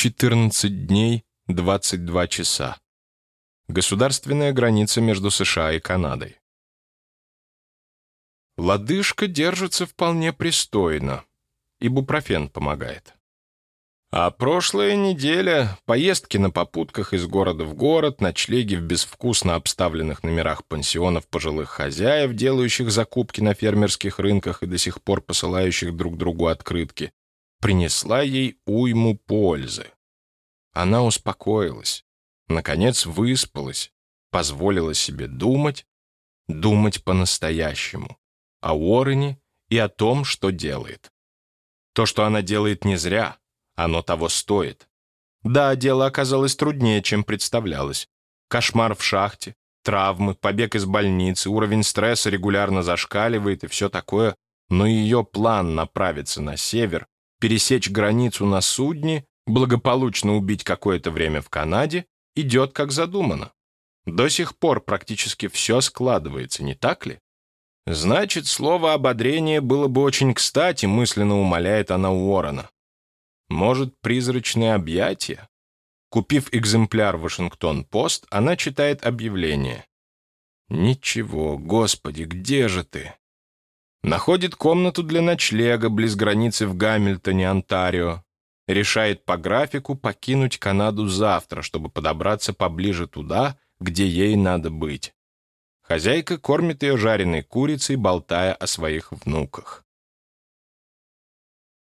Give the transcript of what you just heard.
14 дней 22 часа. Государственная граница между США и Канадой. Лодыжка держится вполне пристойно. Ибупрофен помогает. А прошлая неделя — поездки на попутках из города в город, ночлеги в безвкусно обставленных номерах пансионов пожилых хозяев, делающих закупки на фермерских рынках и до сих пор посылающих друг другу открытки, принесла ей уйму пользы. Она успокоилась, наконец выспалась, позволила себе думать, думать по-настоящему, о Уоррене и о том, что делает. То, что она делает не зря — оно того стоит. Да, дело оказалось труднее, чем представлялось. Кошмар в шахте, травмы, побег из больницы, уровень стресса регулярно зашкаливает и все такое, но ее план направиться на север, пересечь границу на судне, благополучно убить какое-то время в Канаде, идет как задумано. До сих пор практически все складывается, не так ли? Значит, слово ободрение было бы очень кстати, мысленно умоляет она Уоррена. Может, призрачные объятия? Купив экземпляр «Вашингтон-Пост», она читает объявление. «Ничего, господи, где же ты?» Находит комнату для ночлега близ границы в Гамильтоне, Онтарио. Решает по графику покинуть Канаду завтра, чтобы подобраться поближе туда, где ей надо быть. Хозяйка кормит ее жареной курицей, болтая о своих внуках.